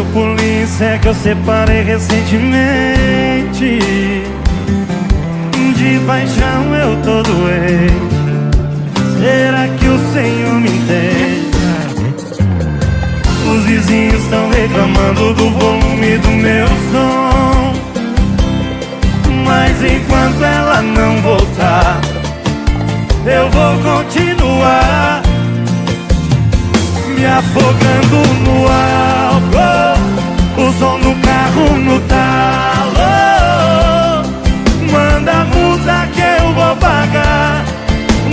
Seu polícia que eu separei recentemente. De paixão eu tô doente. Será que o Senhor me entende? Os vizinhos estão reclamando do volume do meu som. Mas enquanto ela não voltar Eu vou continuar Me afogando no álcool carro no talo. Manda multa que eu vou pagar.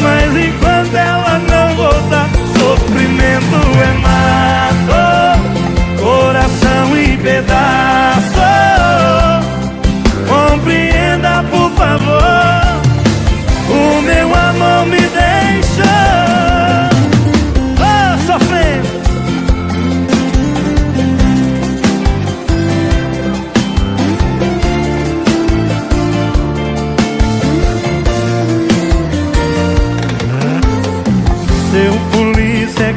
Mas enquanto ela não voltar Sofrimento é mato. Coração em pedaço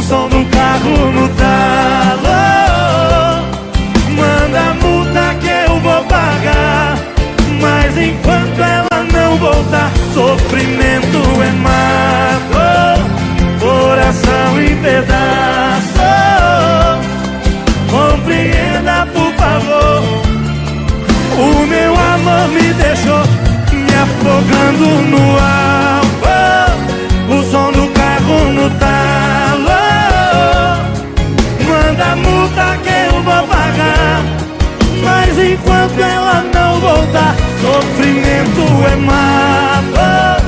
O som do carro no talo. Manda a multa que eu vou pagar Mas enquanto ela não voltar Sofrimento é mato Coração em pedaço. Compreenda por favor. O meu amor me deixou Me afogando no álcool Sofrimento é mato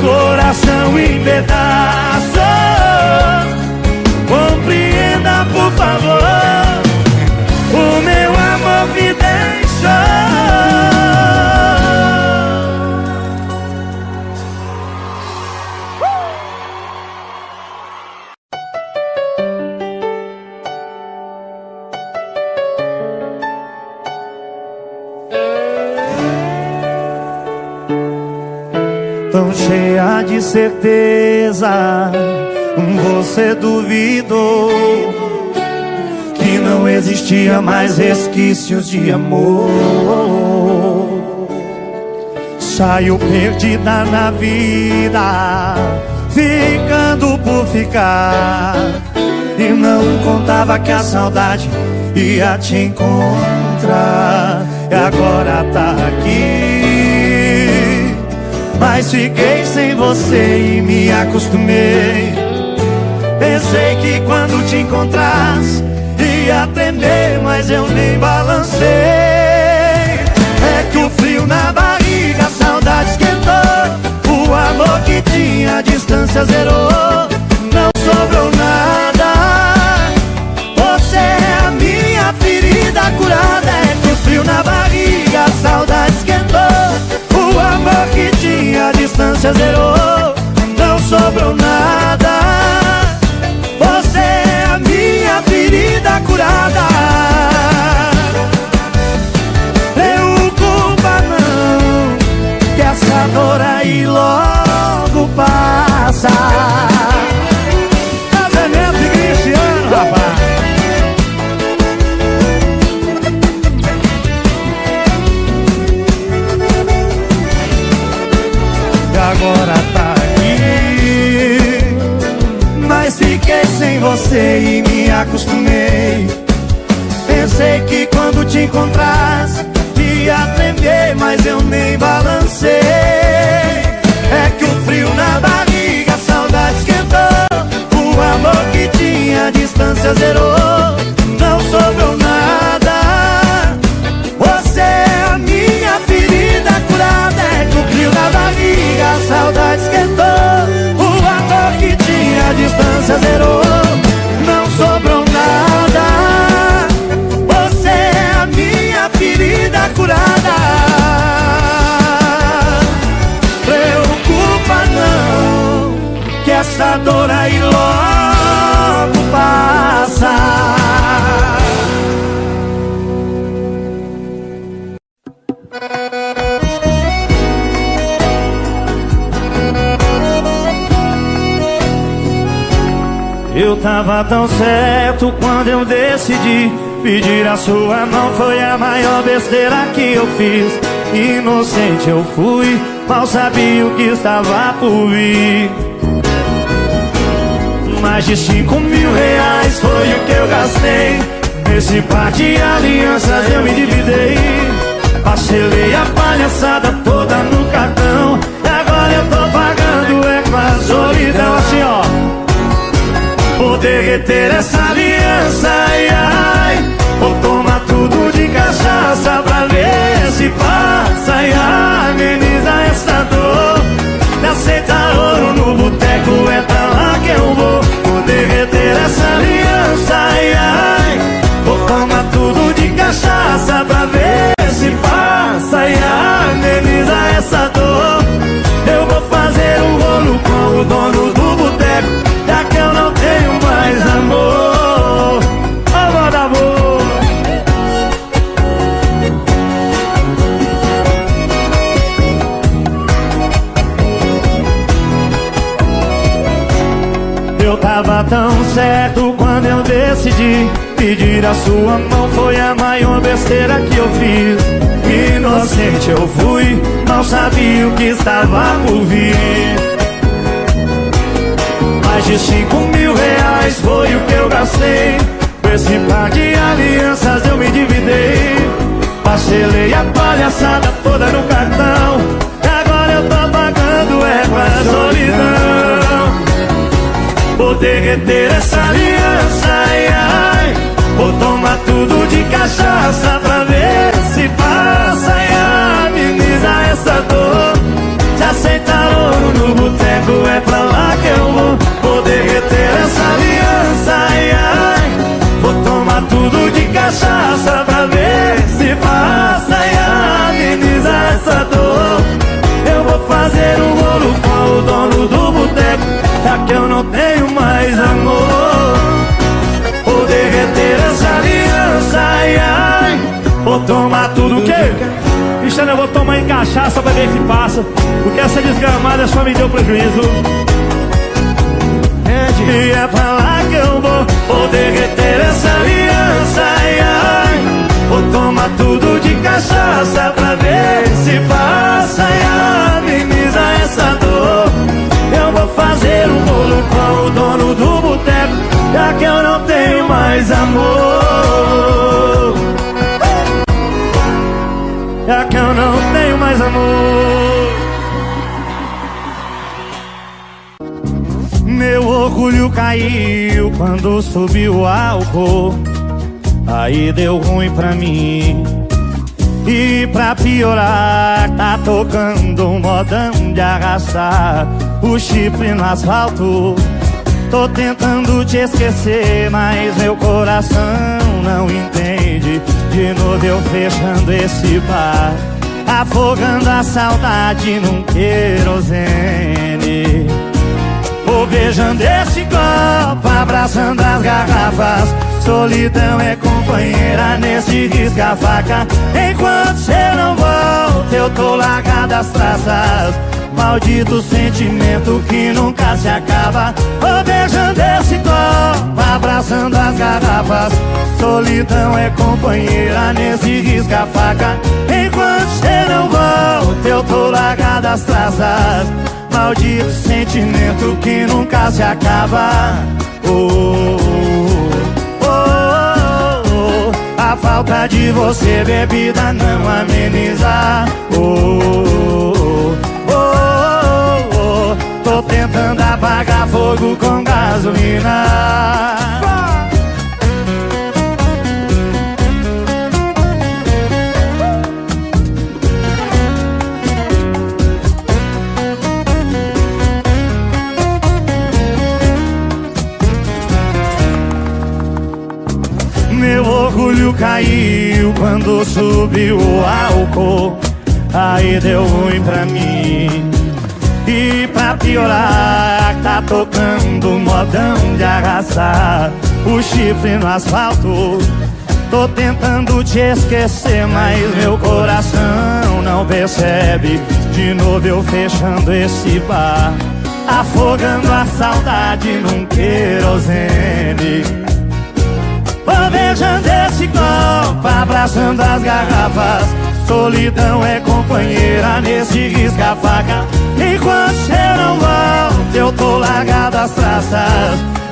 Coração em pedaço de certeza, você duvidou que não existia mais resquícios de amor. Saiu perdida na vida, ficando por ficar. E não contava que a saudade ia te encontrar. E agora tá aqui. Mas fiquei sem você e me acostumei. Pensei que quando te encontrasse ia tremer, mas eu nem balancei. É que o frio na barriga, a saudade esquentou. O amor que tinha, a distância zerou. Não sobrou nada. Você é a minha ferida curada. É que o frio na barriga, a saudade esquentou. Amor que tinha, distância zerou. Não sobrou nada. Você é a minha ferida curada. Preocupa não, que essa dor aí logo passa. Tava tão certo quando eu decidi Pedir a sua mão. Foi a maior besteira que eu fiz. Inocente eu fui, mal sabia o que estava por vir. Mais de cinco mil reais foi o que eu gastei. Nesse par de alianças eu me dividei. Parcelei a palhaçada toda no cartão. Agora eu tô pagando é com a solidão Derreter essa aliança, ai, ai. Vou tomar tudo de cachaça pra ver se passa. E ameniza essa dor. Me aceita ouro no boteco, é pra lá que eu vou. Vou derreter essa aliança, ai, ai a sua mão foi a maior besteira que eu fiz. Inocente eu fui, não sabia o que estava por vir. Mais de cinco mil reais foi o que eu gastei. Esse par de alianças eu me dividei. Parcelei a palhaçada toda no cartão. E agora eu tô pagando é com a solidão. Vou derreter essa aliança, Vou tomar tudo de cachaça pra ver se passa E ameniza essa dor. Se aceitar ouro no boteco é pra lá que eu vou. Vou derreter essa aliança, ai, ai Vou tomar tudo de cachaça pra ver se passa E ameniza essa dor. Eu vou fazer um rolo com o dono do boteco Já que eu não tenho mais amor cachaça pra ver se passa Porque essa desgramada só me deu prejuízo. E é pra lá que eu vou Vou derreter essa aliança, ai, ai. Vou tomar tudo de cachaça pra ver se passa E ameniza essa dor. Eu vou fazer um bolo com o dono do boteco Já que eu não tenho mais amor. Já que eu não amor Meu orgulho caiu quando subiu o álcool. Aí deu ruim pra mim. E pra piorar, tá tocando um modão de arrastar O chifre no asfalto. Tô tentando te esquecer, mas meu coração não entende. De novo eu fechando esse bar Afogando a saudade num querosene. Vou beijando esse copo, abraçando as garrafas. Solidão é companheira nesse risca-faca Enquanto cê não volta, eu tô largado as traças Maldito sentimento que nunca se acaba. Vou beijando esse copo, abraçando as garrafas. Solidão é companheira nesse risca-faca Enquanto cê não volta, eu tô largado as traças Maldito sentimento que nunca se acaba. Oh, oh, oh, oh, A falta de você, bebida, não ameniza. Oh, oh, oh, Tô tentando apagar fogo com gasolina. Orgulho caiu quando subiu o álcool. Aí deu ruim pra mim. E piorar Tá tocando modão de arrasar O chifre no asfalto. Tô tentando te esquecer, mas meu coração não percebe. De novo eu fechando esse bar Afogando a saudade num querosene. Planejando esse copo, abraçando as garrafas. Solidão é companheira nesse risca-faca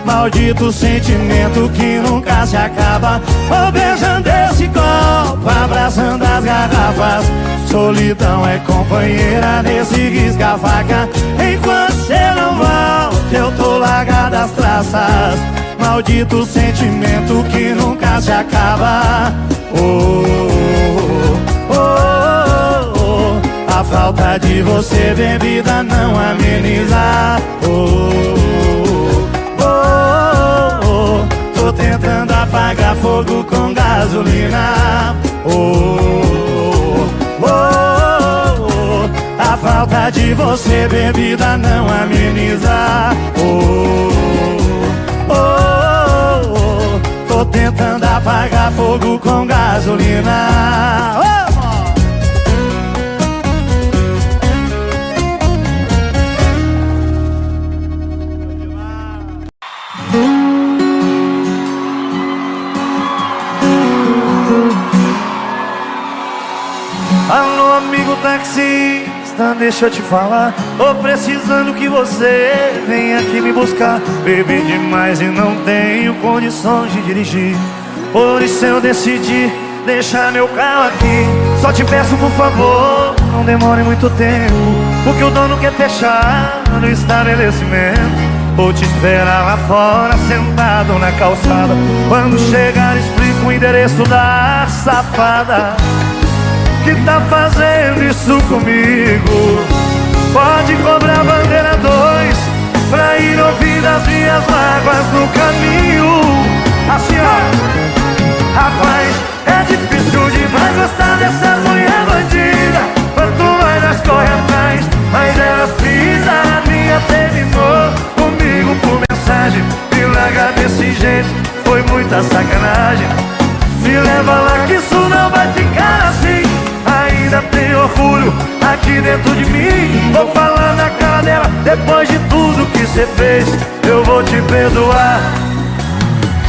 Maldito sentimento que nunca se acaba. Vou beijando esse copo, abraçando as garrafas. Solidão é companheira nesse risca-faca. Enquanto cê não volta, eu tô largado as traças. Maldito sentimento que nunca se acaba. Oh, oh, oh, oh. A falta de você bebida não ameniza oh, Tô tentando apagar fogo com gasolina. Oh, oh, oh, A falta de você bebida não ameniza. Oh, oh, oh, Tô tentando apagar fogo com gasolina taxista, deixa eu te falar Tô precisando que você venha aqui me buscar. Bebi demais e não tenho condições de dirigir Por isso eu decidi deixar meu carro aqui. Só te peço por favor, não demore muito tempo Porque o dono quer fechar no estabelecimento. Vou te esperar lá fora, sentado na calçada. Quando chegar explico o endereço da safada que tá fazendo isso comigo? Pode cobrar bandeira dois Pra ir ouvir as minhas mágoas no caminho. Assim ó. Rapaz, é difícil demais gostar dessa mulher bandida. Quanto mais nós corre atrás Mais elas pisam a minha terminou Comigo por mensagem Me larga desse jeito Foi muita sacanagem. Me leva lá que isso orgulho aqui dentro de mim. Vou falar na cara dela, depois de tudo que você fez. Eu vou te perdoar,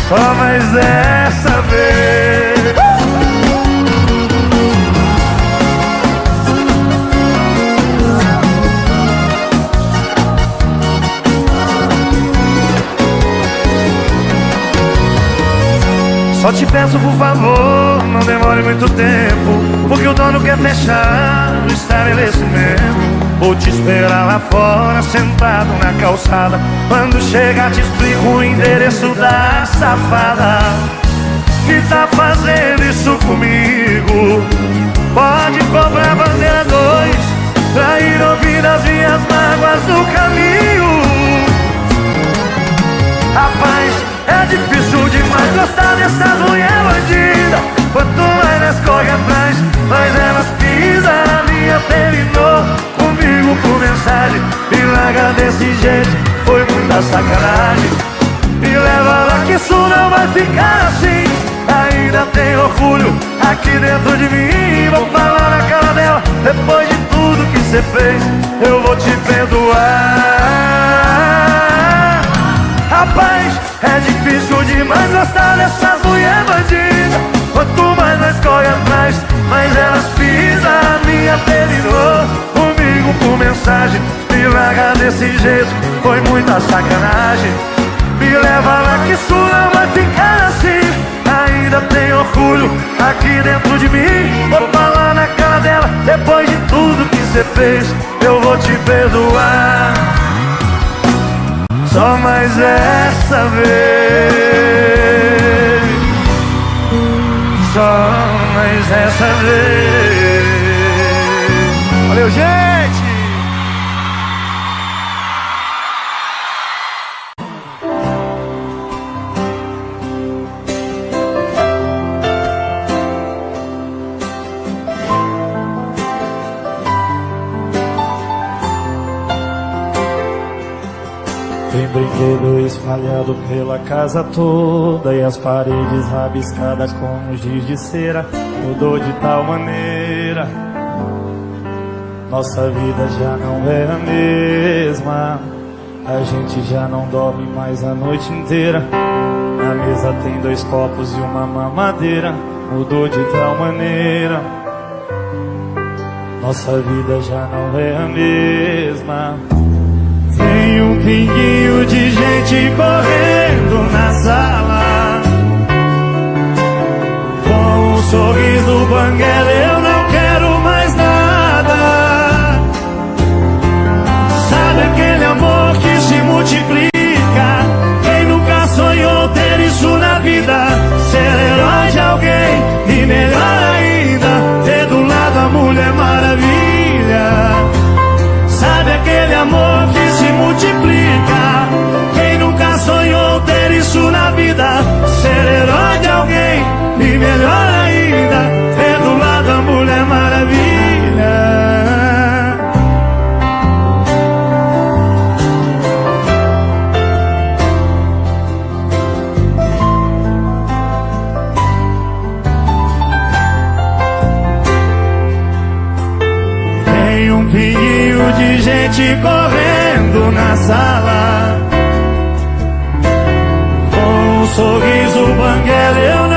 só mais dessa vez. Só te peço por favor, não demore muito tempo Porque o dono quer fechar o estabelecimento Vou te esperar lá fora, sentado na calçada. Quando chegar te explico o endereço da safada. Que tá fazendo isso comigo? Pode cobrar bandeira dois Pra ir ouvir as minhas mágoas no caminho Rapaz, é difícil demais gostar dessas mulher bandida. Quanto mais nós corre atrás, mais elas pisam na minha Terminou comigo por mensagem Me larga desse jeito, foi muita sacanagem. Me leva lá que isso não vai ficar assim. Ainda tem orgulho aqui dentro de mim. Vou falar na cara dela, depois de tudo que você fez Eu vou te perdoar Rapaz, é difícil demais gostar dessas mulher bandida. Quanto mais nós corre atrás, mais elas pisam. A minha terminou comigo por mensagem. Me larga desse jeito, foi muita sacanagem. Me leva lá que isso não vai ficar assim. Ainda tem orgulho aqui dentro de mim. Vou falar na cara dela, depois de tudo que você fez Eu vou te perdoar só mais essa vez Só mais essa vez Valeu, gente! Espalhado pela casa toda E as paredes rabiscadas com giz de cera Mudou de tal maneira. Nossa vida já não é a mesma. A gente já não dorme mais a noite inteira. Na mesa tem dois copos e uma mamadeira. Mudou de tal maneira. Nossa vida já não é a mesma um pinguinho de gente correndo na sala. Com um sorriso banguela eu não quero mais nada. Sabe aquele amor que se multiplica? Quem nunca sonhou ter isso na vida? Ser herói de alguém e melhor ainda Ter do lado a Mulher Maravilha. Sabe aquele amor que multiplica. Quem nunca sonhou ter isso na vida? Ser herói de alguém e melhor na sala. Com um sorriso banguela eu não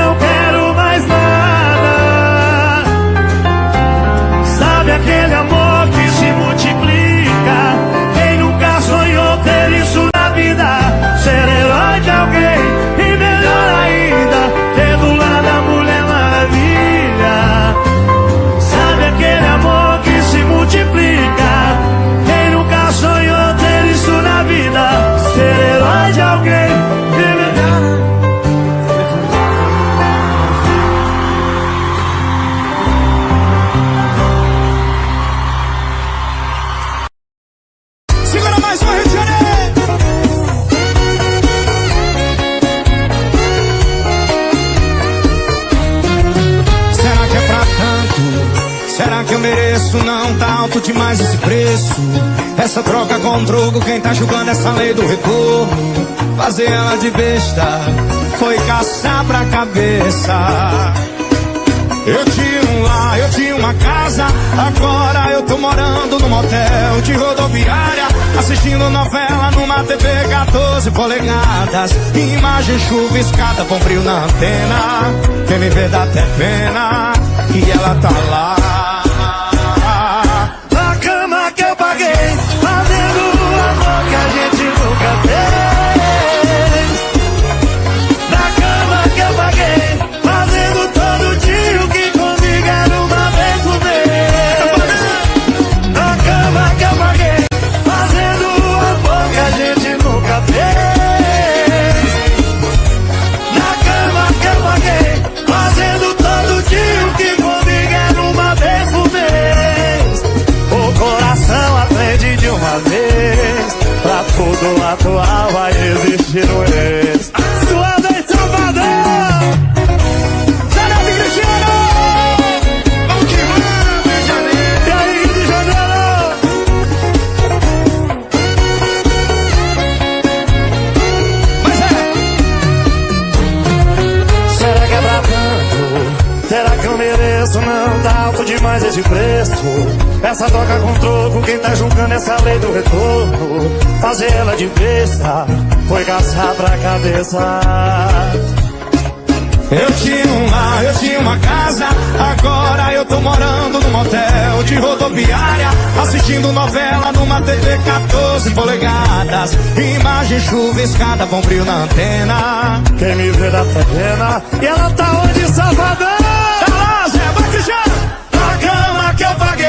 com quem tá julgando essa lei do retorno? Fazer ela de besta foi caçar pra cabeça. Eu tinha um lar, eu tinha uma casa, agora eu tô morando num motel de rodoviária, assistindo novela numa TV 14 polegadas, imagem chuviscada com frio na antena. Quem me vê dá até pena, e ela tá lá. Mundo atual vai existir um ex. Suada em Salvador! Zanete Cristiano! Vamos que vamos, Rio de Janeiro! E aí, Rio de Janeiro? Mas é! Será que é pra tanto? Será que eu mereço? Não tá alto demais esse preço. Essa troca com troco, quem tá julgando essa lei do retorno? Fazer ela de besta, foi caçar pra cabeça. Eu tinha um lar, eu tinha uma casa, agora eu tô morando num motel de rodoviária, assistindo novela numa TV 14 polegadas, imagem chuviscada, bom brilho na antena. Quem me vê dá pena, e ela tá onde, Salvador? Tá lá, Zé, vai Cristiano! Na cama que eu paguei,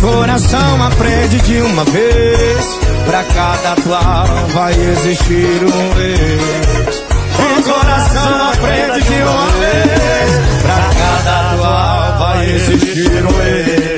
coração aprende de uma vez. Pra cada atual vai existir um ex. O coração aprende de uma vez. Pra cada atual vai existir um ex.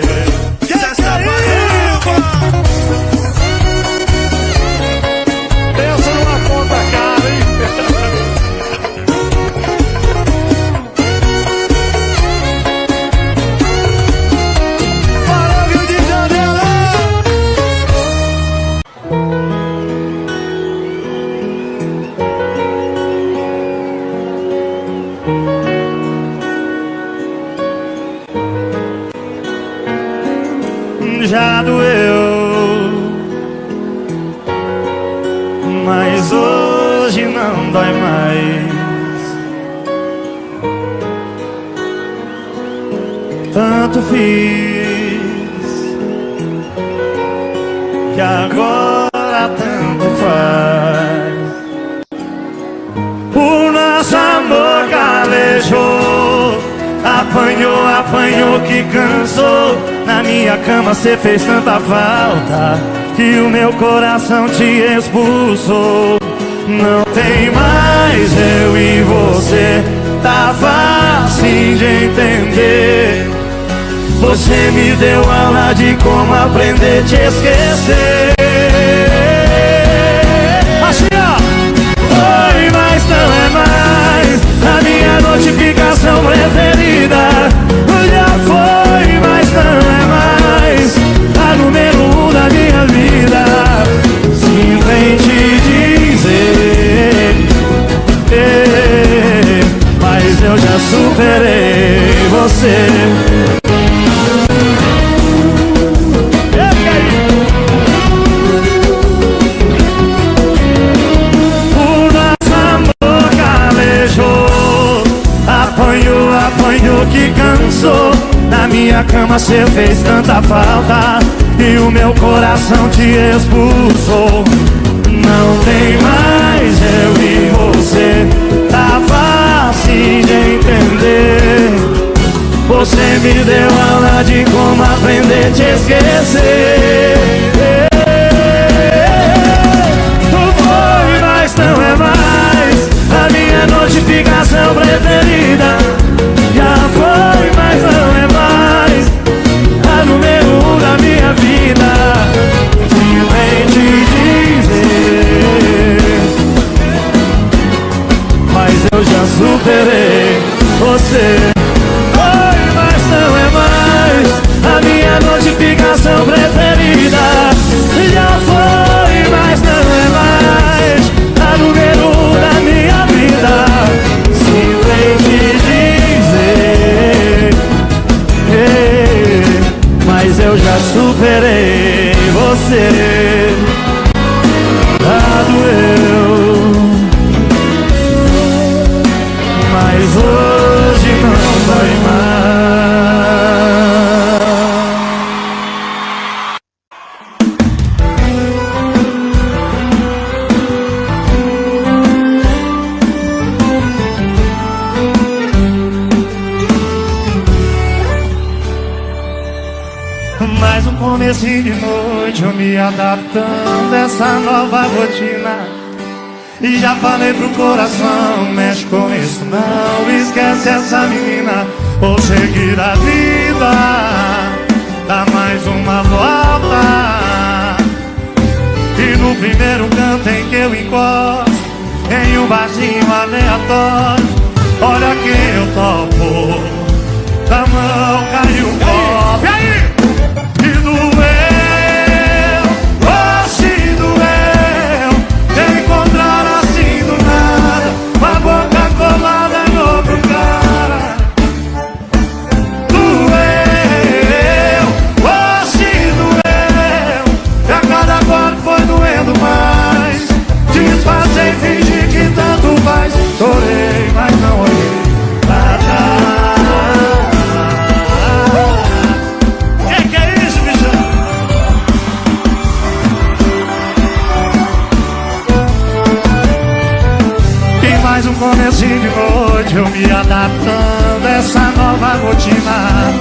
Minha cama cê fez tanta falta Que o meu coração te expulsou. Não tem mais eu e você. Tá fácil de entender. Você me deu aula de como aprender a te esquecer Mas eu já superei você apanhou que cansou. Na minha cama cê fez tanta falta. E o meu coração te expulsou. Não tem mais eu e você. Tá fácil de entender Você me deu aula de como aprender a te esquecer. Não foi, mas não é mais A minha notificação preferida. Já foi, mas não é mais A número da minha vida. Que vem te dizer Mas eu já superei você eu já superei você. Ah, doeu, mas hoje essa nova rotina. E já falei pro coração, mexe com isso não Esquece essa menina, vou seguir a vida Dá mais uma volta. E no primeiro canto em que eu encosto Em um barzinho aleatório Olha quem eu topo. Da mão caiu um copo E aí? Eu me adaptando a essa nova rotina.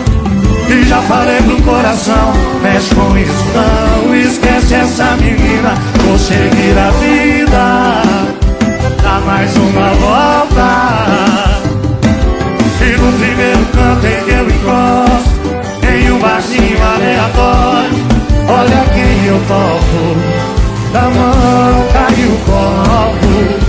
E já falei pro coração, mexe com isso não Esquece essa menina, vou seguir a vida Dá mais uma volta. E no primeiro canto em que eu encosto Em um barzinho aleatório Olha quem eu toco. Da mão cai o copo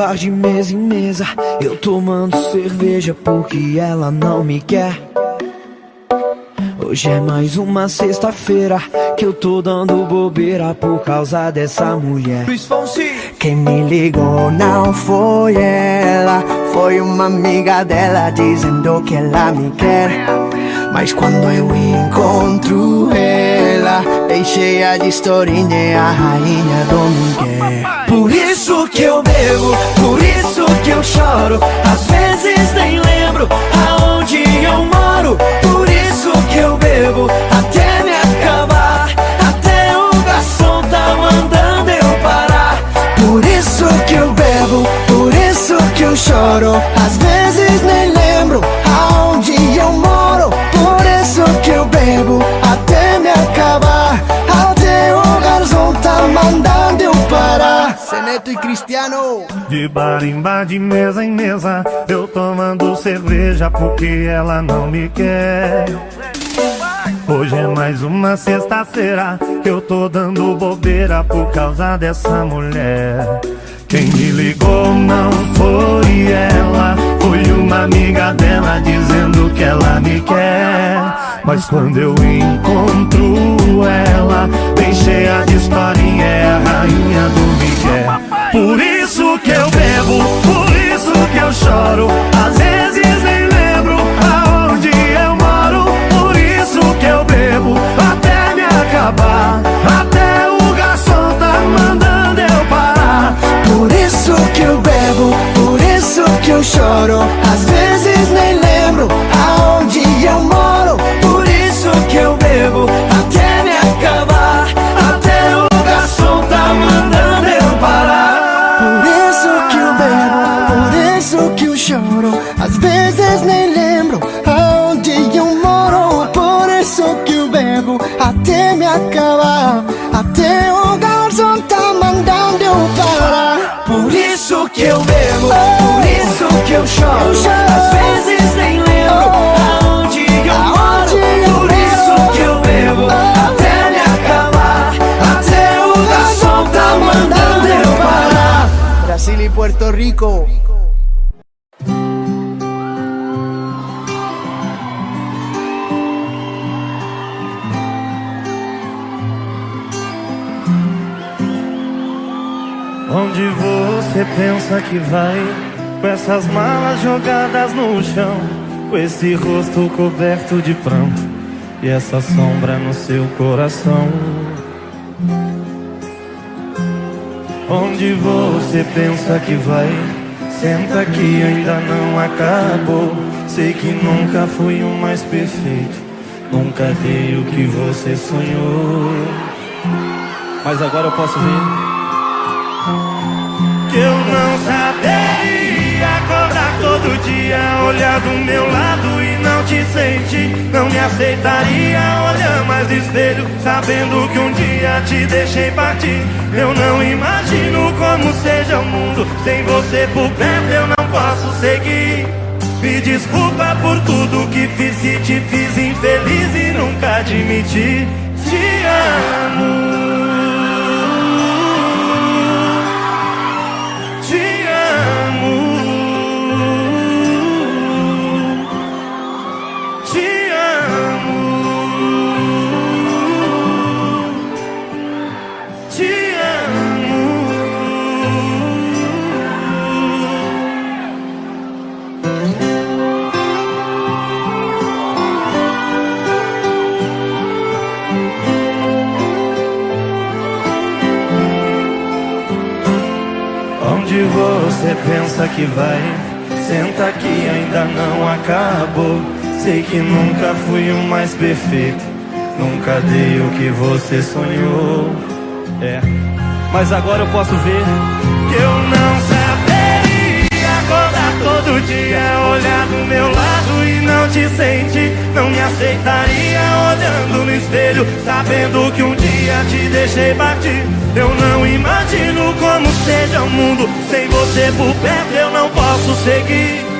bar de mesa em mesa Eu tomando cerveja porque ela não me quer Hoje é mais uma sexta-feira que eu tô dando bobeira por causa dessa mulher. Quem me ligou não foi ela, foi uma amiga dela dizendo que ela me quer. Mas quando eu encontro ela, bem cheia de historinha, a rainha do Miguel. Por isso que eu bebo, por isso que eu choro. Às vezes nem lembro aonde eu moro. Por isso que eu bebo até me acabar. Até o garçom tá mandando eu parar. Por isso que eu bebo, por isso que eu choro. Às vezes Seneto e Cristiano. De bar em bar, de mesa em mesa Eu tomando cerveja porque ela não me quer Hoje é mais uma sexta-feira que eu tô dando bobeira por causa dessa mulher. Quem me ligou não foi ela, foi uma amiga dela dizendo que ela me quer. Mas quando eu encontro ela, bem cheia de historinha, é a rainha do Miguel. Por isso que eu bebo, por isso que eu choro, às vezes nem lembro aonde eu moro. Por isso que eu bebo até me acabar. Puerto Rico. Onde você pensa que vai? Com essas malas jogadas no chão, com esse rosto coberto de pranto e essa sombra no seu coração. Onde você pensa que vai? Senta que ainda não acabou. Sei que nunca fui o mais perfeito, nunca dei o que você sonhou. Mas agora eu posso ver que eu não saberia acordar todo dia, olhar do meu lado e não te sentir. Não me aceitaria olhar mais no espelho, sabendo que um dia te deixei partir. Eu não imagino como seja o mundo sem você por perto. Eu não posso seguir. Me desculpa por tudo que fiz, se te fiz infeliz e nunca admiti. Te amo. Vai? Senta que ainda não acabou. Sei que nunca fui o mais perfeito. Nunca dei o que você sonhou. É, mas agora eu posso ver que eu não saberia acordar todo dia, olhar do meu lado e não te sentir. Não me aceitaria olhando no espelho, sabendo que um dia te deixei partir. Eu não imagino como seja o mundo sem você por perto. Eu seguir.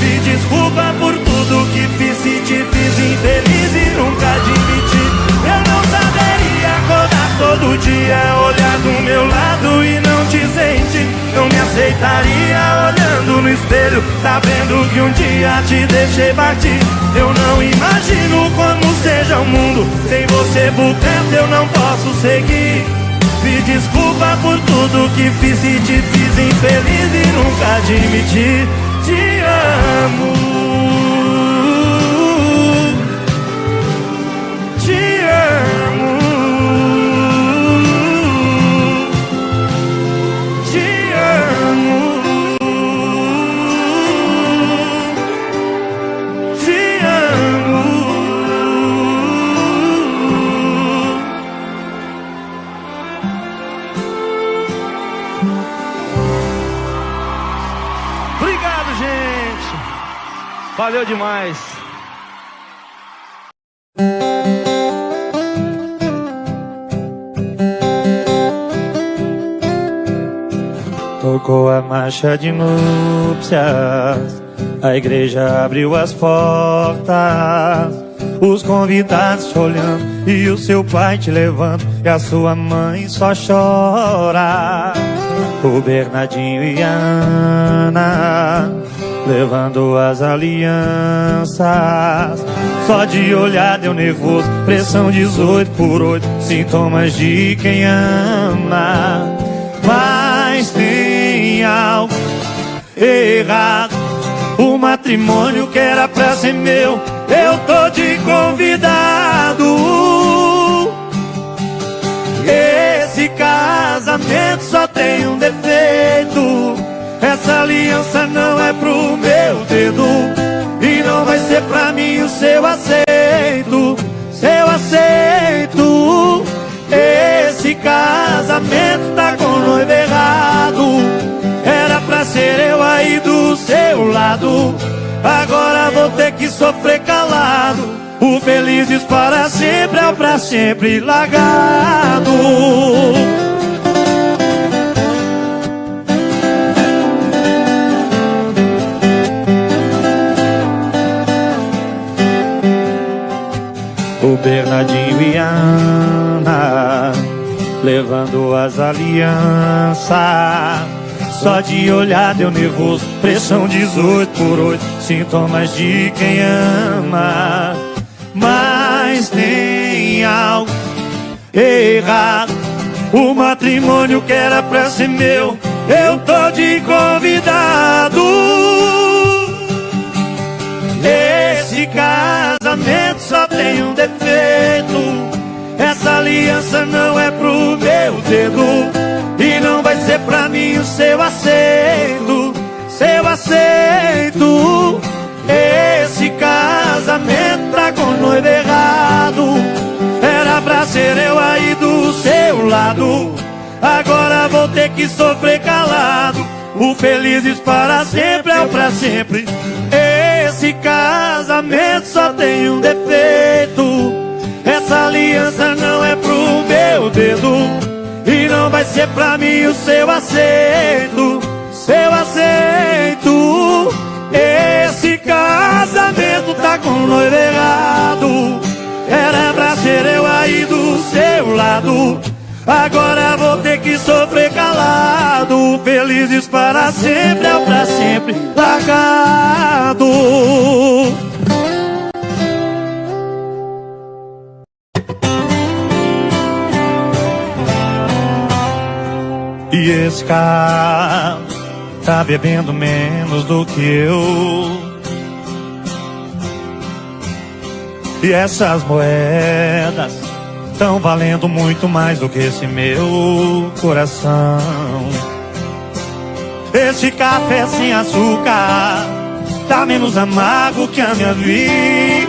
Me desculpa por tudo que fiz, se te fiz infeliz e nunca admiti. Eu não saberia acordar todo dia, olhar do meu lado e não te sentir. Não me aceitaria olhando no espelho, sabendo que um dia te deixei partir. Eu não imagino como seja o mundo sem você por perto. Eu não posso seguir. Desculpa por tudo que fiz e te fiz infeliz e nunca admiti. Te amo. Valeu demais. Tocou a marcha de núpcias, a igreja abriu as portas, os convidados te olhando e o seu pai te levando e a sua mãe só chora. O Bernardinho e a Ana levando as alianças. Só de olhar deu nervoso, pressão 18 por 8, sintomas de quem ama. Mas tem algo errado. O matrimônio que era pra ser meu, eu tô de convidado. Esse casamento só tem um defeito. Essa aliança não é pro meu dedo. E não vai ser pra mim o seu aceito. Seu aceito. Esse casamento tá com o noivo errado. Era pra ser eu aí do seu lado. Agora vou ter que sofrer calado. O felizes para sempre é o pra sempre largado. Bernardinho e Ana levando as alianças. Só de olhar deu nervoso, pressão 18 por 8, sintomas de quem ama. Mas tem algo errado. O matrimônio que era pra ser meu, eu tô de convidado. Só tem um defeito. Essa aliança não é pro meu dedo. E não vai ser pra mim o seu aceito. Seu aceito. Esse casamento tá com o noivo errado. Era pra ser eu aí do seu lado. Agora vou ter que sofrer calado. O felizes para sempre é o pra sempre. Esse casamento só tem um defeito. Essa aliança não é pro meu dedo. E não vai ser pra mim o seu aceito. Seu aceito. Esse casamento tá com o noivo errado. Era pra ser eu aí do seu lado. Agora vou ter que sofrer calado. Felizes para sempre, é pra sempre largado. E esse cara tá bebendo menos do que eu. E essas moedas estão valendo muito mais do que esse meu coração. Esse café sem açúcar Tá menos amargo que a minha vida.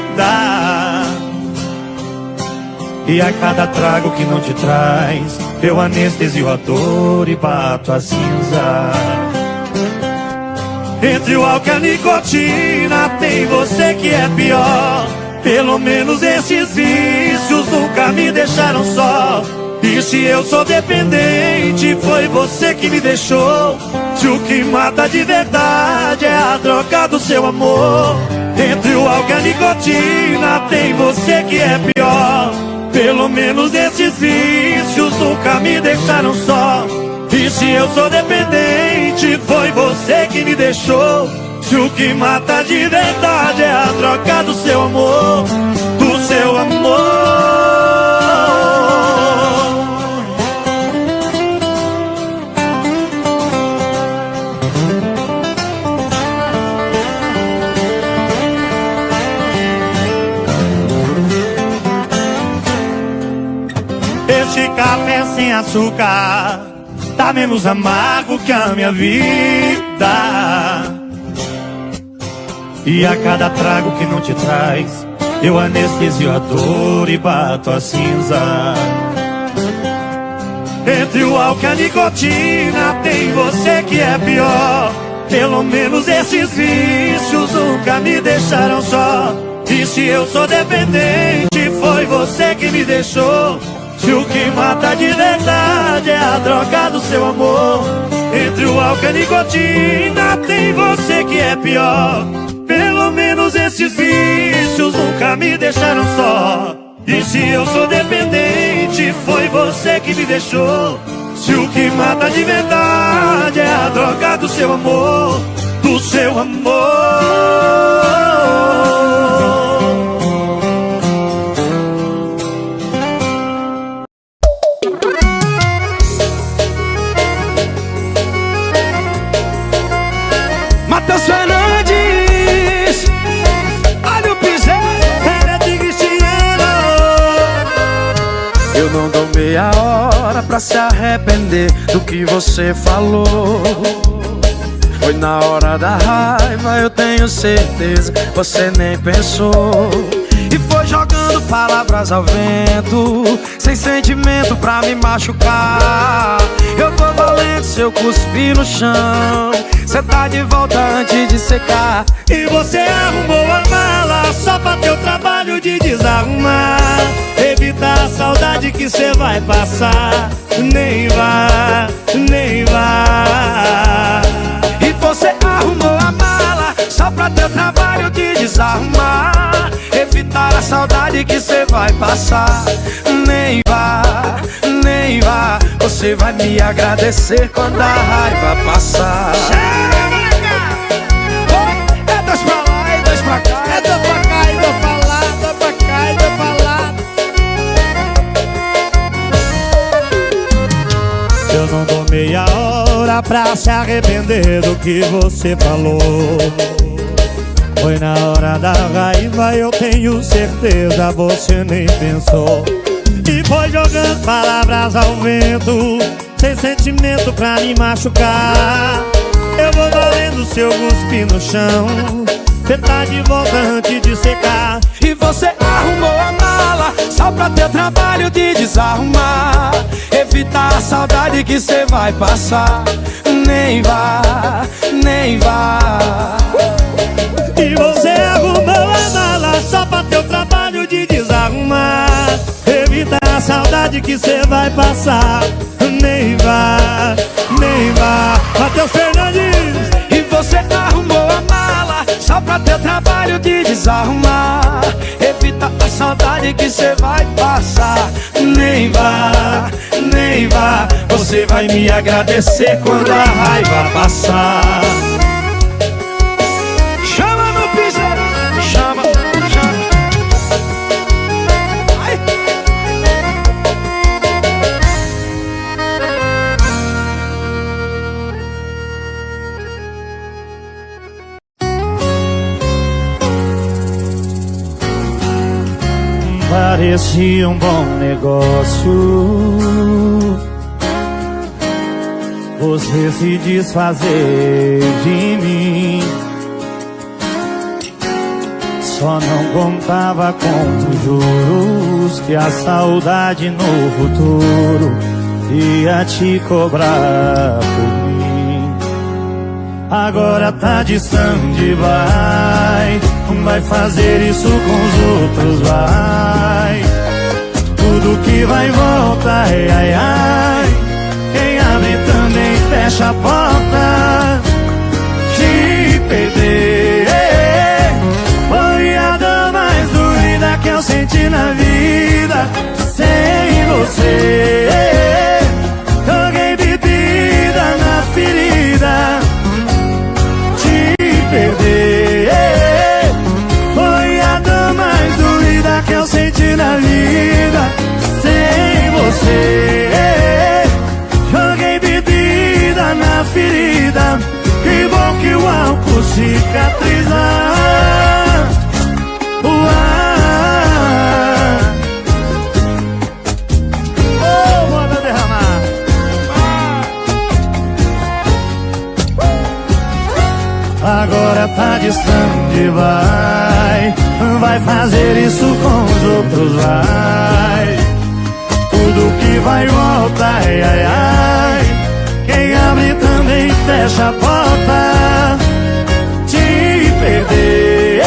E a cada trago que não te traz Eu anestesio a dor e bato a cinza. Entre o álcool e a nicotina Tem você que é pior. Pelo menos esses vícios nunca me deixaram só e se eu sou dependente, foi você que me deixou. Se o que mata de verdade é a droga do seu amor. Entre o álcool e a nicotina, tem você que é pior. Pelo menos esses vícios nunca me deixaram só. E se eu sou dependente, foi você que me deixou. Se o que mata de verdade é a droga do seu amor, seu amor. Este café sem açúcar Tá menos amargo que a minha vida E a cada trago que não te traz Eu anestesio a dor e bato a cinza. Entre o álcool e a nicotina Tem você que é pior. Pelo menos esses vícios nunca me deixaram só. E se eu sou dependente Foi você que me deixou. Se o que mata de verdade é a droga do seu amor. Entre o álcool e a nicotina tem você que é pior. Pelo menos esses vícios nunca me deixaram só. E se eu sou dependente foi você que me deixou. Se o que mata de verdade é a droga do seu amor Do seu amor meia hora pra se arrepender do que você falou. Foi na hora da raiva, eu tenho certeza, você nem pensou. E foi jogando palavras ao vento, sem sentimento pra me machucar. Eu tô valendo seu cuspir no chão. Cê tá de volta antes de secar. E você arrumou a mala só pra ter o trabalho de desarrumar. Evitar a saudade que cê vai passar. Nem vá, nem vá. E você arrumou a mala só pra ter o trabalho de desarrumar. Evitar a saudade que cê vai passar. Nem vá, nem vá. Você vai me agradecer quando a raiva passar. É dois pra lá e dois pra cá. É dois pra cá e dois pra lá, pra se arrepender do que você falou. Foi na hora da raiva, eu tenho certeza, você nem pensou. E foi jogando palavras ao vento Sem sentimento pra me machucar Eu vou valendo seu cuspe no chão Cê tá de volta antes de secar E você arrumou a mala Só pra ter trabalho de desarrumar Evitar a saudade que cê vai passar. Nem vá, nem vá. E você arrumou a mala Só pra ter o trabalho de desarrumar. Evita a saudade que cê vai passar. Nem vá, nem vá. Matheus Fernandes. E você arrumou a mala Só pra ter trabalho de desarrumar A saudade que cê vai passar. Nem vá, nem vá. Você vai me agradecer quando a raiva passar Parecia um bom negócio você se desfazer de mim. Só não contava com os juros que a saudade no futuro ia te cobrar por mim. Agora tá distante, vai, vai fazer isso com os outros, vai. Tudo que vai volta, ai, ai, ai. Quem abre também fecha a porta. Te perder foi a dor mais doida que eu senti na vida. Sem você, ferida. Que bom que o álcool cicatriza. Manda derramar. Agora tá distante, vai Vai fazer isso com os outros, vai Tudo que vai volta, ai, ai, ai abre também fecha a porta. Te perder.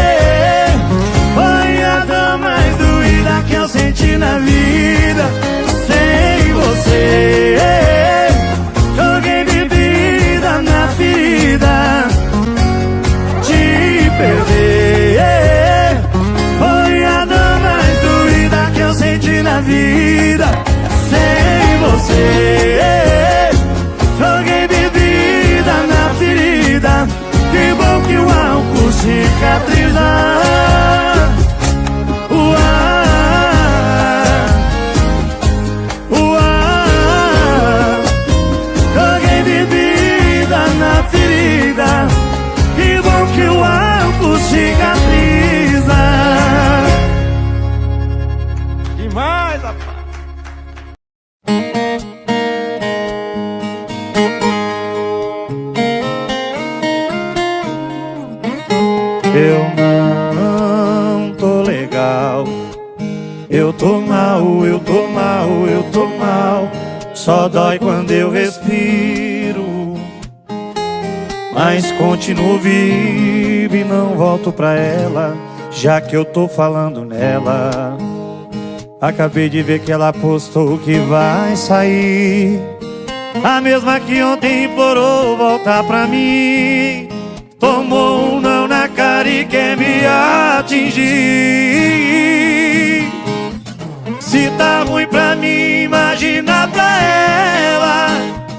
Foi a dor mais doída que eu senti na vida. Sem você Joguei bebida na ferida te perder. Foi a dor mais doída que eu senti na vida. Sem você ferida Que bom que o álcool cicatriza Eu não tô legal. Eu tô mal, eu tô mal, eu tô mal. Só dói quando eu respiro. Mas continuo vivo e não volto pra ela Já que eu tô falando nela. Acabei de ver que ela postou que vai sair. A mesma que ontem implorou voltar pra mim. Tomou um não e quer me atingir. Se tá ruim pra mim, imagina pra ela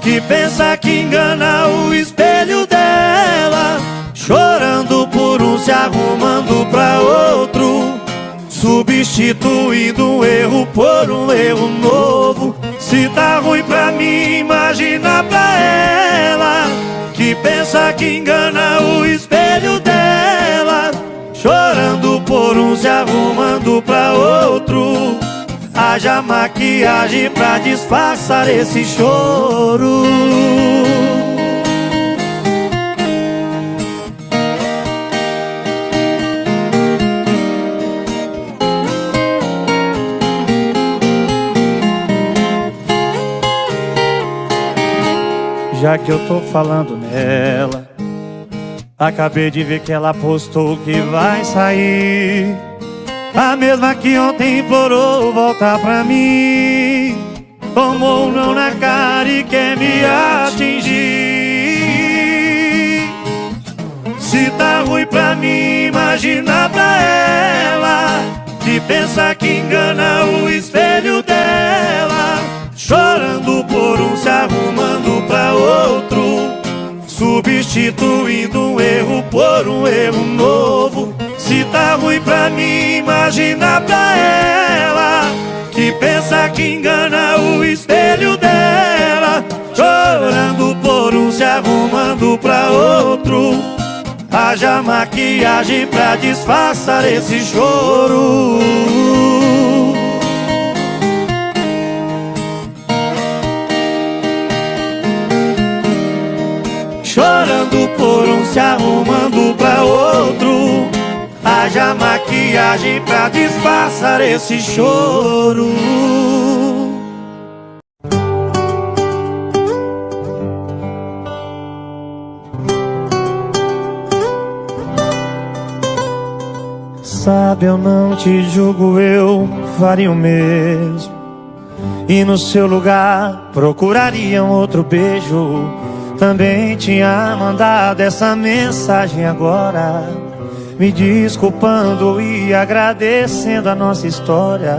Que pensa que engana o espelho dela. Chorando por um, se arrumando pra outro. Substituindo um erro por um erro novo. Se tá ruim pra mim, imagina pra ela Pensa que engana o espelho dela Chorando por um, se arrumando pra outro. Haja maquiagem pra disfarçar esse choro Já que eu tô falando nela. Acabei de ver que ela postou que vai sair. A mesma que ontem implorou voltar pra mim. Tomou um não na cara e quer me atingir. Se tá ruim pra mim, imagina pra ela. Que pensa que engana o espelho dela Chorando por um, se arrumando pra outro Substituindo um erro por um erro novo. Se tá ruim pra mim, imagina pra ela Que pensa que engana o espelho dela. Chorando por um, se arrumando pra outro Haja maquiagem pra disfarçar esse choro Chorando por um se arrumando pra outro Haja maquiagem pra disfarçar esse choro Sabe, eu não te julgo, eu faria o mesmo. E no seu lugar procuraria um outro beijo. Também tinha mandado essa mensagem agora, me desculpando e agradecendo a nossa história.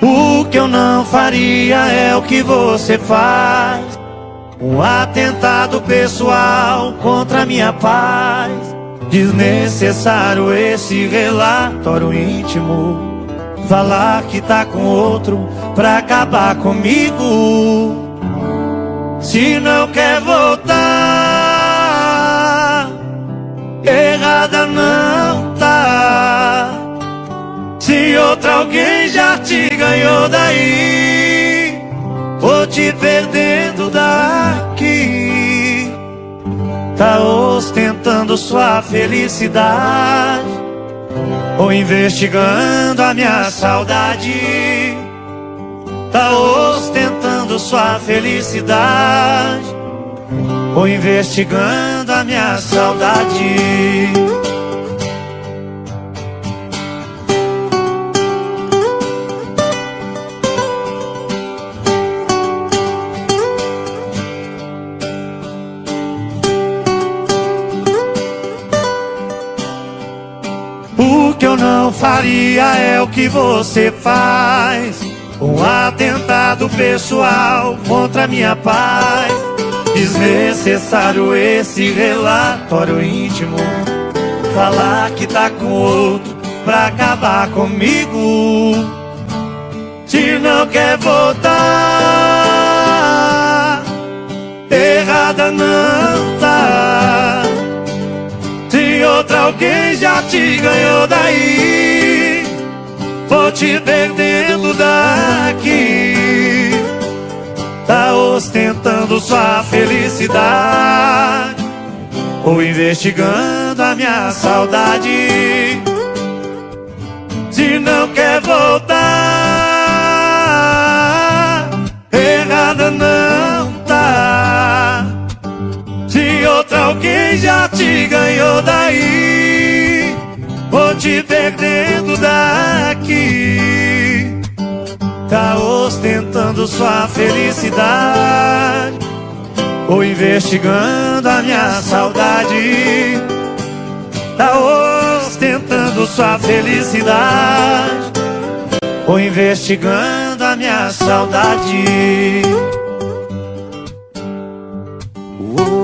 O que eu não faria é o que você faz. Um atentado pessoal contra minha paz. Desnecessário esse relatório íntimo. Falar que tá com outro pra acabar comigo. Se não quer voltar, errada não tá. Se outra alguém já te ganhou daí, vou te perdendo daqui. Tá ostentando sua felicidade Ou investigando a minha saudade Tá ostentando sua felicidade Ou investigando a minha saudade eu não faria é o que você faz. Um atentado pessoal contra minha paz. Desnecessário esse relatório íntimo. Falar que tá com outro pra acabar comigo. Se não quer voltar, errada não tá outra alguém já te ganhou Vou te perdendo daqui. Tá ostentando sua felicidade. Ou investigando a minha saudade. Se não quer voltar. Errada não tá. Se outra alguém já te ganhou daí Te perdendo daqui Tá ostentando sua felicidade. Ou investigando a minha saudade. Tá ostentando sua felicidade. Ou investigando a minha saudade. De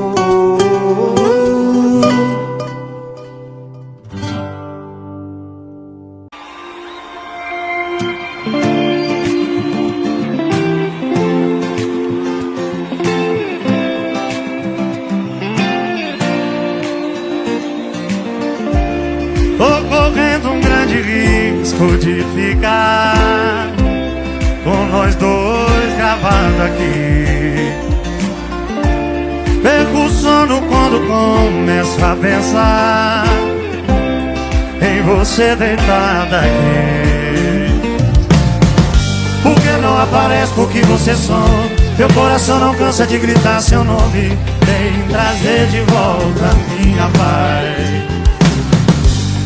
quando começo a pensar em você deitada aqui. Por que não aparece? Porque você some. Meu coração não cansa de gritar seu nome. Vem trazer de volta minha paz.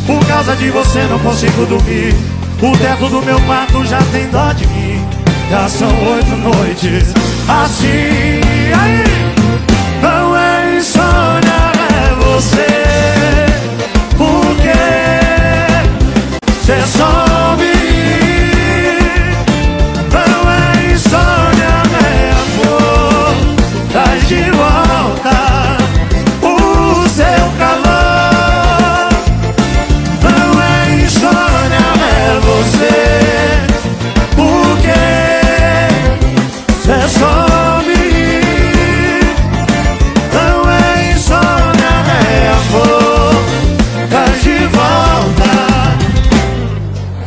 Por causa de você não consigo dormir O teto do meu quarto já tem dó de mim Já são oito noites assim aí Não é é você Porque você só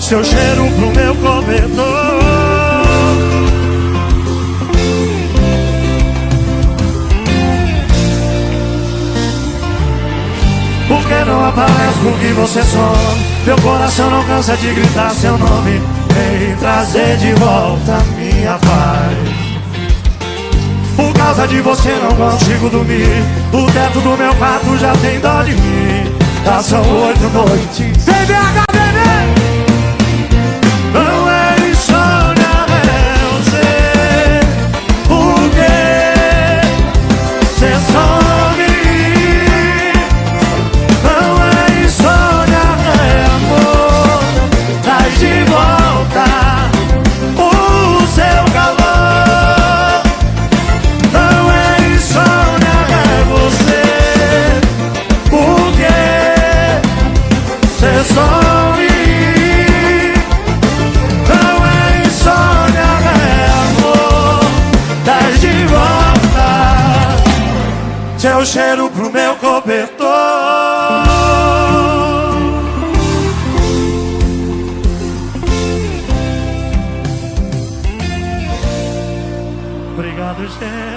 seu cheiro pro meu cobertor. Por que não aparece o que você some? Meu coração não cansa de gritar seu nome. Vem trazer de volta minha paz. Por causa de você não consigo dormir. O teto do meu quarto já tem dó de mim. Já são oito noites. Vem, BH, cobertor. Obrigado, gente.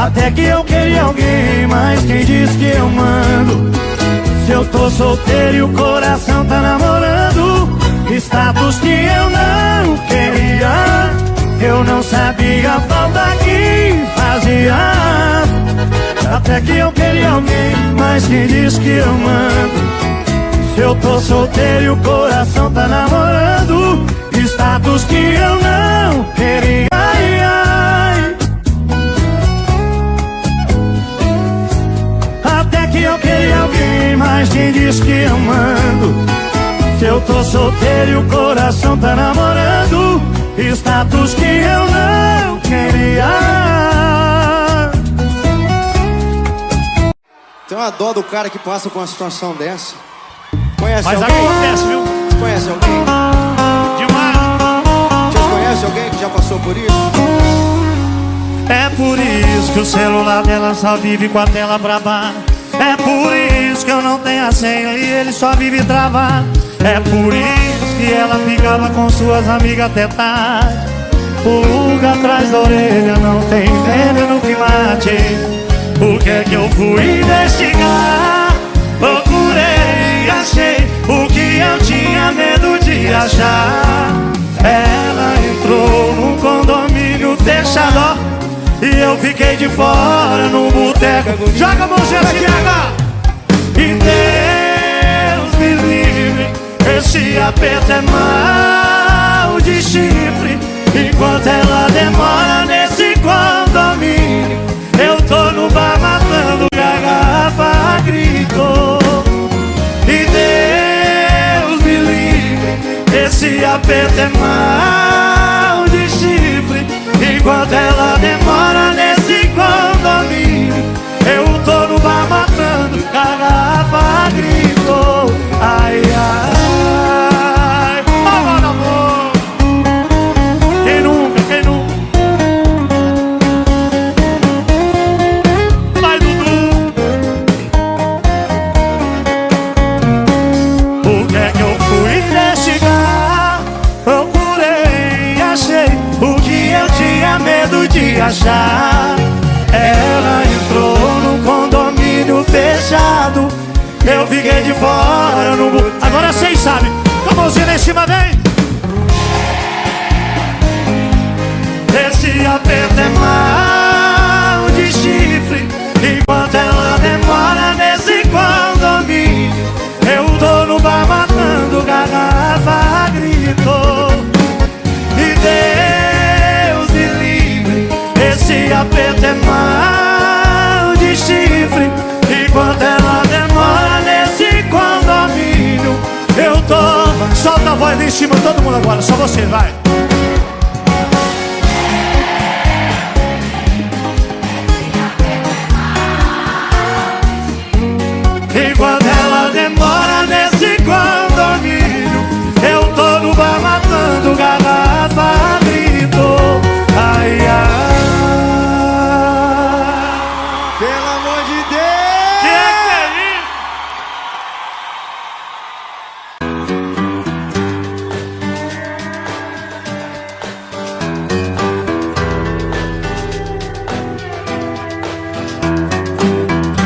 até que eu queria alguém, mas quem diz que eu mando? Se eu tô solteiro e o coração tá namorando Status que eu não queria Eu não sabia a falta que fazia Até que eu queria alguém, mas quem diz que eu mando? Se eu tô solteiro e o coração tá namorando Status que eu não queria Se eu tô solteiro e o coração tá namorando Status que eu não queria Tem uma dó do cara que passa com uma situação dessa Conhece mas alguém? Acontece, viu? Conhece alguém? Demais Vocês conhecem alguém que já passou por isso? É por isso que o celular dela só vive com a tela pra baixo é por isso que eu não tenho a senha e ele só vive travado. É por isso que ela ficava com suas amigas até tarde. Pulga atrás da orelha não tem veneno que mate. Por que é que eu fui investigar? Procurei e achei o que eu tinha medo de achar. Ela entrou num condomínio fechado e eu fiquei de fora no boteco. Joga a mãozinha assim, E Deus me livre Esse aperto é mal de chifre. Enquanto ela demora nesse condomínio Eu tô no bar matando garrafa grito E Deus me livre Esse aperto é mal Enquanto ela demora nesse condomínio Eu tô achar. Ela entrou num condomínio fechado. Eu fiquei de fora no. Agora vocês sabem. Com a mãozinha lá em cima, vem. Esse aperto é mal em cima, todo mundo agora. Só você, vai.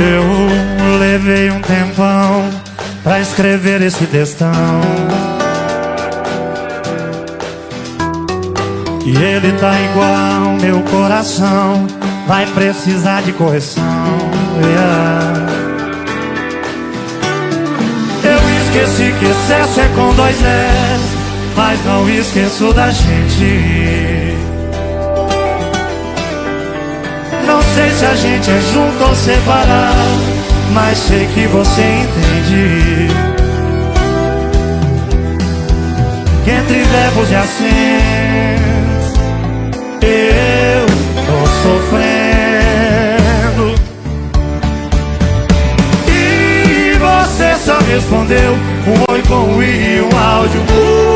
Eu levei um tempão pra escrever esse textão E ele tá igual meu coração Vai precisar de correção yeah. Eu esqueci que excesso é com dois S Mas não esqueço da gente sei se a gente é junto ou separado, mas sei que você entende. Que entre verbos e acentos, eu tô sofrendo. E você só respondeu um oi com um e um áudio.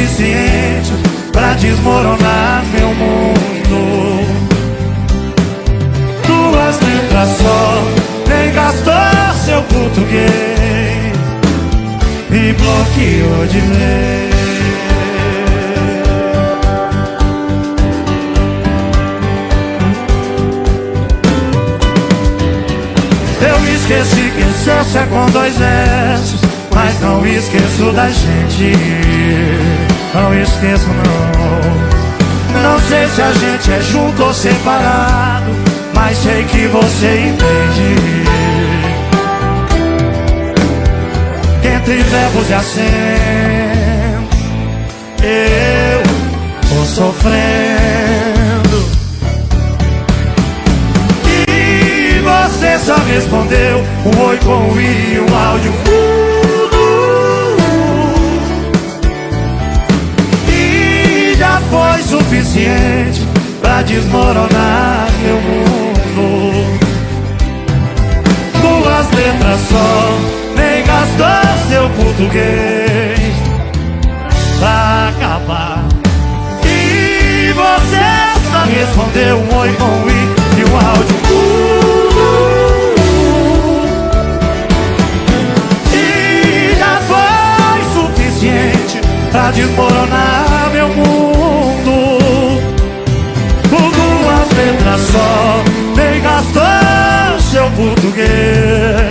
Suficiente pra desmoronar meu mundo. Duas letras só, nem gastou seu português e bloqueou de vez. Eu esqueci que excesso é com dois S Mas não esqueço da gente Não esqueço não. Não sei se a gente é junto ou separado Mas sei que você entende. Entre verbos e acentos Eu tô sofrendo. E você só respondeu um oi com um i e um áudio. Foi suficiente pra desmoronar meu mundo. Duas letras só, nem gastou seu português pra acabar. E você só respondeu um oi com um i e um áudio. E já foi suficiente pra desmoronar meu mundo. Duas letras só, nem gastou seu português.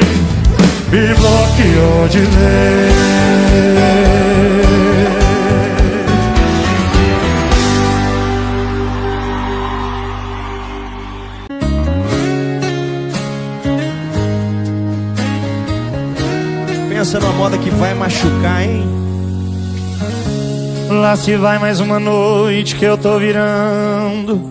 Me bloqueou de vez. Pensa numa moda que vai machucar, hein? Lá se vai mais uma noite que eu tô virando.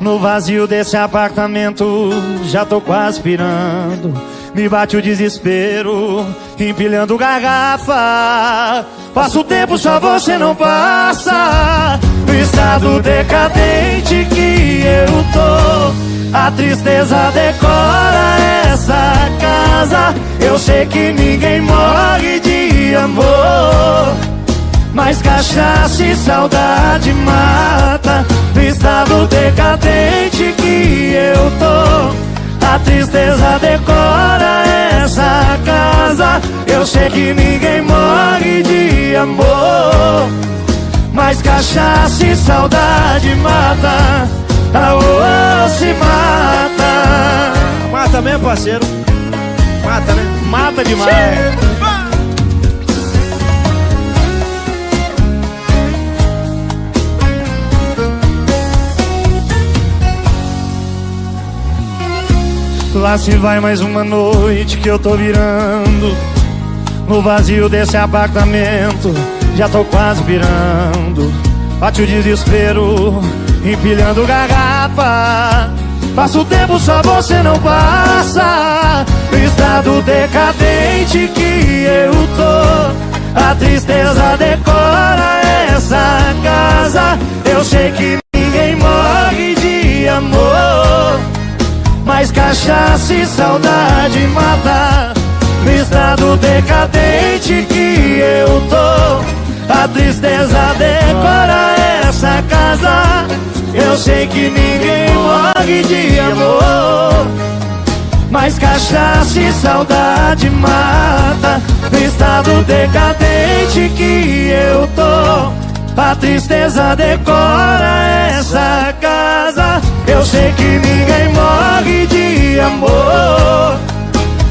No vazio desse apartamento, já tô quase pirando. Me bate o desespero, empilhando garrafa. Passa o tempo, só você não passa. No estado decadente que eu tô. A tristeza decora essa casa. Eu sei que ninguém morre de amor. Mas cachaça e saudade mata estado decadente que eu tô A tristeza decora essa casa. Eu sei que ninguém morre de amor. Mas cachaça e saudade mata. Aô, se mata. Mata mesmo, parceiro. Mata, né? Mata demais. Lá se vai mais uma noite que eu tô virando No vazio desse apartamento. Já tô quase virando. Bate o desespero Empilhando garrafa. Passa o tempo, só você não passa. Estado decadente que eu tô. A tristeza decora essa casa. Eu sei que ninguém morre de amor mas cachaça e saudade mata. No estado decadente que eu tô A tristeza decora essa casa. Eu sei que ninguém morre de amor. Mas cachaça e saudade mata. No estado decadente que eu tô A tristeza decora essa casa eu sei que ninguém morre de amor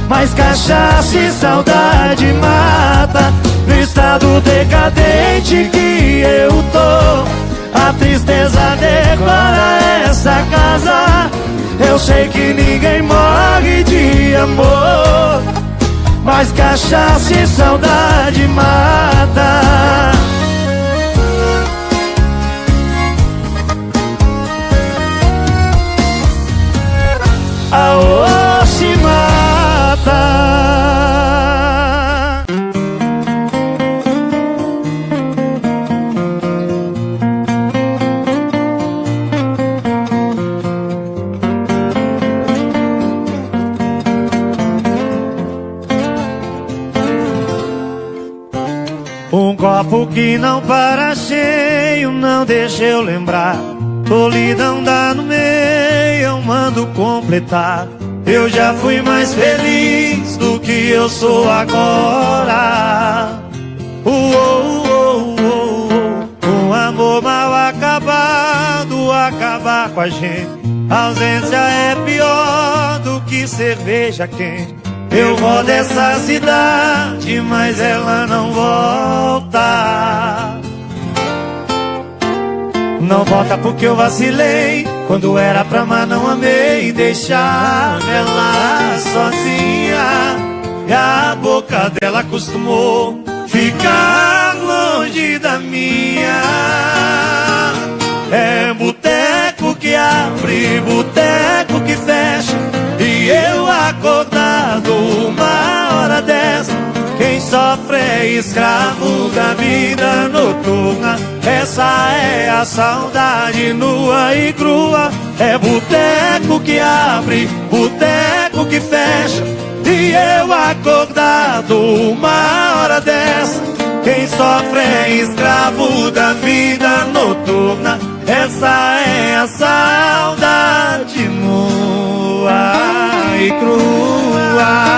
Mas cachaça e saudade mata. No estado decadente que eu tô A tristeza decora essa casa. Eu sei que ninguém morre de amor Mas cachaça e saudade mata que não para cheio, não deixa eu lembrar. Solidão dá no meio, eu mando completar. Eu já fui mais feliz do que eu sou agora. Um amor mal acabado acabar com a gente. A ausência é pior do que cerveja quente. Eu rodo essa cidade, mas ela não volta. Não volta porque eu vacilei. Quando era pra amar não amei. Deixar ela sozinha. E a boca dela acostumou Ficar longe da minha. É boteco que abre, boteco que fecha E eu acordado uma hora dessa quem sofre é escravo da vida noturna. Essa é a saudade nua e crua. É boteco que abre, boteco que fecha. E eu acordado uma hora dessa. Quem sofre é escravo da vida noturna. Essa é a saudade nua e crua.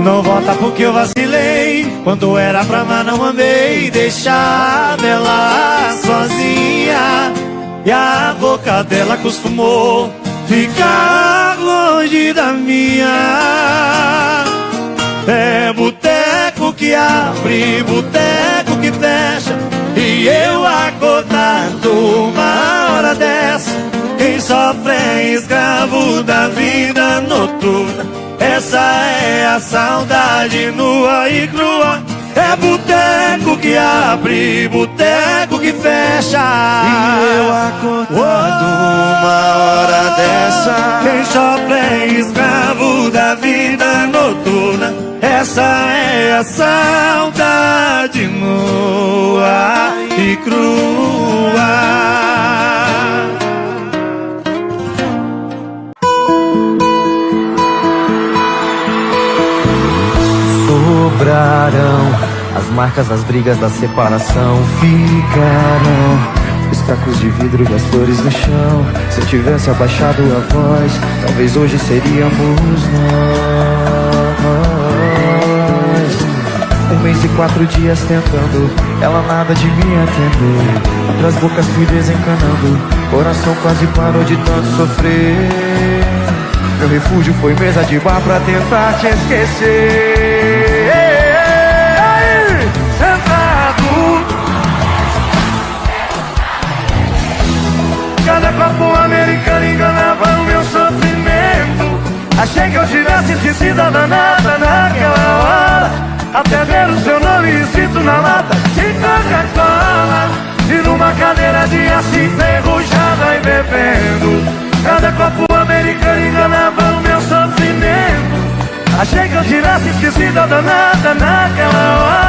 Não volta porque eu vacilei. Quando era pra amar não amei. Deixar ela sozinha. E a boca dela acostumou Ficar longe da minha É boteco que abre Boteco que fecha E eu acordado uma hora dessa Quem sofre é escravo da vida noturna essa é a saudade nua e crua. É boteco que abre, boteco que fecha. E eu acordo oh, uma hora dessa. Quem sofre é escravo da vida noturna. Essa é a saudade nua e crua. sobrarão marcas das brigas da separação ficarão os cacos de vidro das flores no chão. Se eu tivesse abaixado a voz Talvez hoje seríamos nós. Um mês e quatro dias tentando Ela nada de me atender. Outras bocas fui desencanando Coração quase parou de tanto sofrer. Meu refúgio foi mesa de bar pra tentar te esquecer Cada copo americano enganava o meu sofrimento. Achei que eu tivesse esquecido a danada naquela hora. Até ver o seu nome escrito na lata de Coca-Cola. E numa cadeira de aço enferrujada e bebendo. Cada copo americano enganava o meu sofrimento. Achei que eu tivesse esquecido a danada naquela hora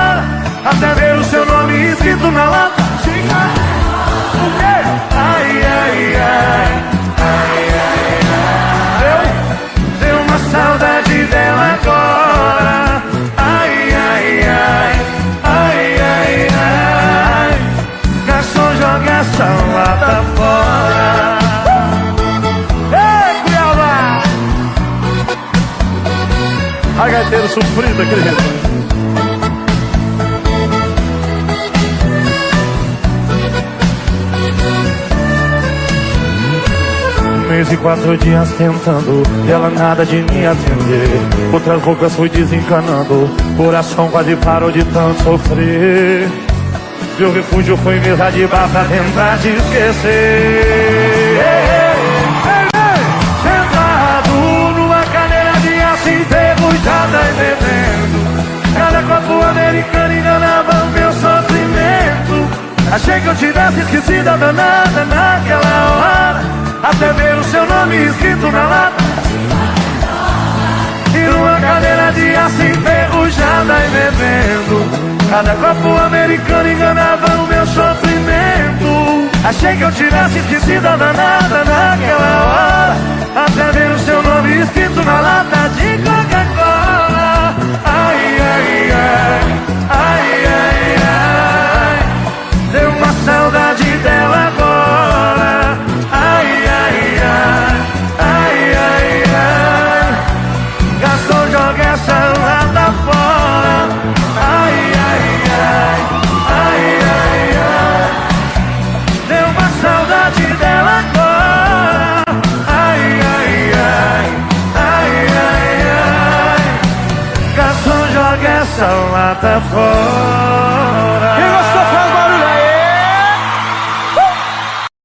Até ver o seu nome escrito na lata de Coca-Cola Ai, ai, ai, ai, ai, ai. Deu uma saudade dela agora. Ai, ai, ai, ai, ai, ai. Garçom, joga essa lata fora. Ei, Cuiabá! A gaiteiro sofrido, acredito. Mês e quatro dias tentando E ela nada de me atender. Outras bocas fui desencanando Coração quase parou de tanto sofrer. Meu refúgio foi mesa de bar pra tentar te esquecer Sentado numa cadeira de aço enferrujada e bebendo Cada copo americano enganava o meu sofrimento. Achei que eu tivesse esquecido a danada naquela hora até ver o seu nome escrito na lata. E numa cadeira de aço enferrujada e bebendo. Cada copo americano enganava o meu sofrimento. Achei que eu tivesse esquecido a danada naquela hora. Até ver o seu nome escrito na lata salada fora.